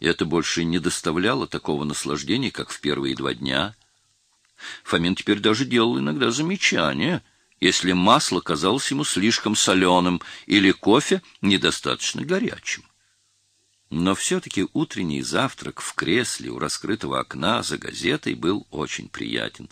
Это больше не доставляло такого наслаждения, как в первые два дня. Фомин теперь даже делал иногда замечания, если масло казалось ему слишком соленым или кофе недостаточно горячим. Но все-таки утренний завтрак в кресле у раскрытого окна за газетой был очень приятен.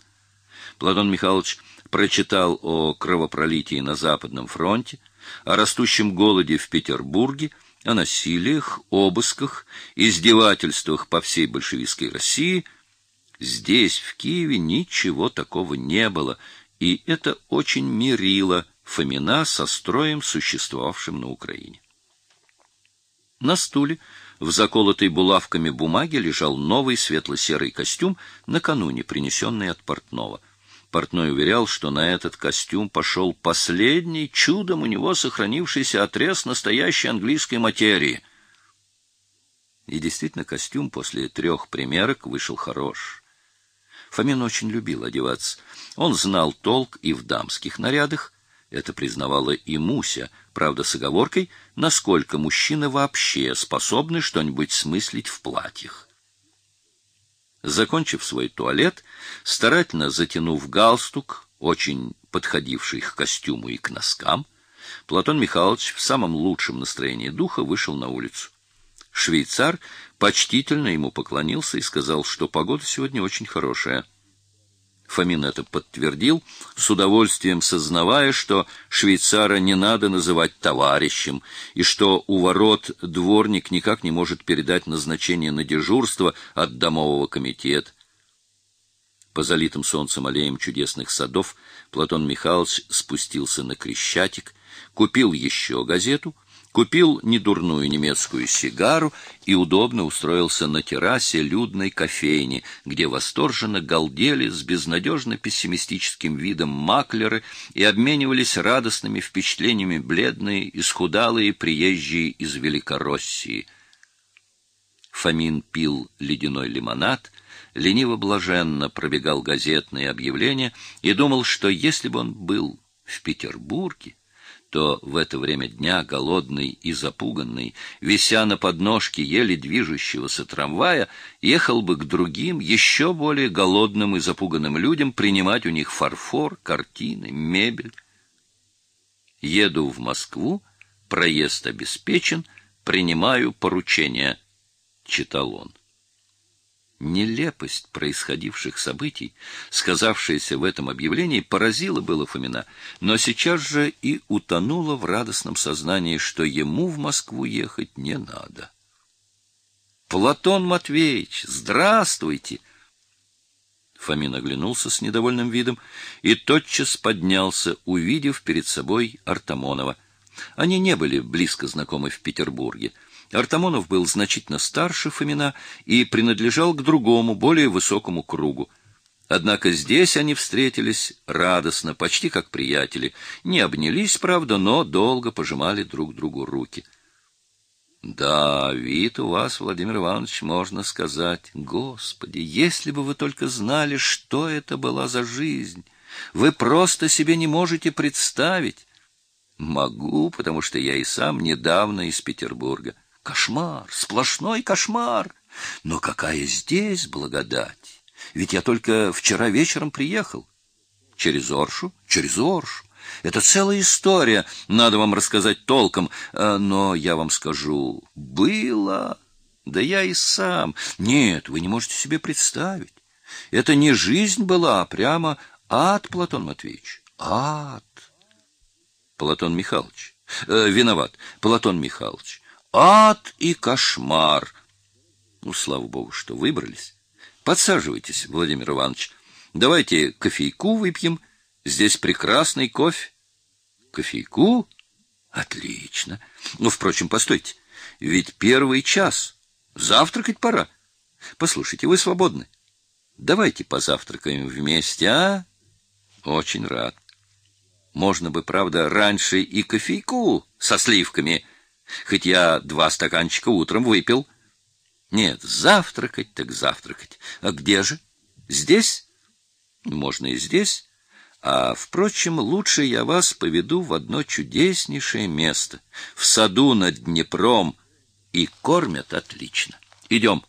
Платон Михайлович прочитал о кровопролитии на Западном фронте, о растущем голоде в Петербурге, о насилиях, обысках, издевательствах по всей большевистской России. Здесь, в Киеве, ничего такого не было, и это очень мирило Фомина со строем, существовавшим на Украине. На стуле в заколотой булавками бумаге лежал новый светло-серый костюм, накануне принесенный от портного. Портной уверял, что на этот костюм пошел последний, чудом у него сохранившийся отрез настоящей английской материи. И действительно, костюм после трех примерок вышел хорош. Фомин очень любил одеваться. Он знал толк и в дамских нарядах, это признавала и Муся, правда с оговоркой, насколько мужчины вообще способны что-нибудь смыслить в платьях. Закончив свой туалет, старательно затянув галстук, очень подходивший к костюму и к носкам, Платон Михайлович в самом лучшем настроении духа вышел на улицу. Швейцар почтительно ему поклонился и сказал, что погода сегодня очень хорошая. Фомин это подтвердил, с удовольствием сознавая, что швейцара не надо называть товарищем, и что у ворот дворник никак не может передать назначение на дежурство от домового комитета. По залитым солнцем аллеям чудесных садов Платон Михайлович спустился на Крещатик, купил еще газету — купил недурную немецкую сигару и удобно устроился на террасе людной кофейни, где восторженно галдели с безнадежно пессимистическим видом маклеры и обменивались радостными впечатлениями бледные, исхудалые приезжие из Великороссии. Фомин пил ледяной лимонад, лениво-блаженно пробегал газетные объявления и думал, что если бы он был в Петербурге, то в это время дня, голодный и запуганный, вися на подножке еле движущегося трамвая, ехал бы к другим, еще более голодным и запуганным людям принимать у них фарфор, картины, мебель. Еду в Москву, проезд обеспечен, принимаю поручение, — читал он нелепость происходивших событий, сказавшаяся в этом объявлении, поразила было Фомина, но сейчас же и утонула в радостном сознании, что ему в Москву ехать не надо. «Платон Матвеевич, здравствуйте!» Фомин оглянулся с недовольным видом и тотчас поднялся, увидев перед собой Артамонова. Они не были близко знакомы в Петербурге. Артамонов был значительно старше Фомина и принадлежал к другому, более высокому кругу. Однако здесь они встретились радостно, почти как приятели. Не обнялись, правда, но долго пожимали друг другу руки. Да, вид у вас, Владимир Иванович, можно сказать, Господи, если бы вы только знали, что это была за жизнь. Вы просто себе не можете представить. Могу, потому что я и сам недавно из Петербурга. Кошмар, сплошной кошмар. Но какая здесь благодать! Ведь я только вчера вечером приехал. Через Оршу? Через Оршу. Это целая история, надо вам рассказать толком. Э, но я вам скажу, было... Да я и сам. Нет, вы не можете себе представить. Это не жизнь была, а прямо ад, Платон Матвеевич. Ад. Платон Михайлович. Э, виноват. Платон Михайлович. Ад и кошмар. Ну, слава богу, что выбрались. Подсаживайтесь, Владимир Иванович. Давайте кофейку выпьем. Здесь прекрасный кофе. Кофейку? Отлично. Ну, впрочем, постойте. Ведь первый час. Завтракать пора. Послушайте, вы свободны. Давайте позавтракаем вместе, а? Очень рад. Можно бы, правда, раньше и кофейку со сливками — Хоть я два стаканчика утром выпил. Нет, завтракать так завтракать. А где же? Здесь? Можно и здесь. А, впрочем, лучше я вас поведу в одно чудеснейшее место. В саду над Днепром. И кормят отлично. Идем.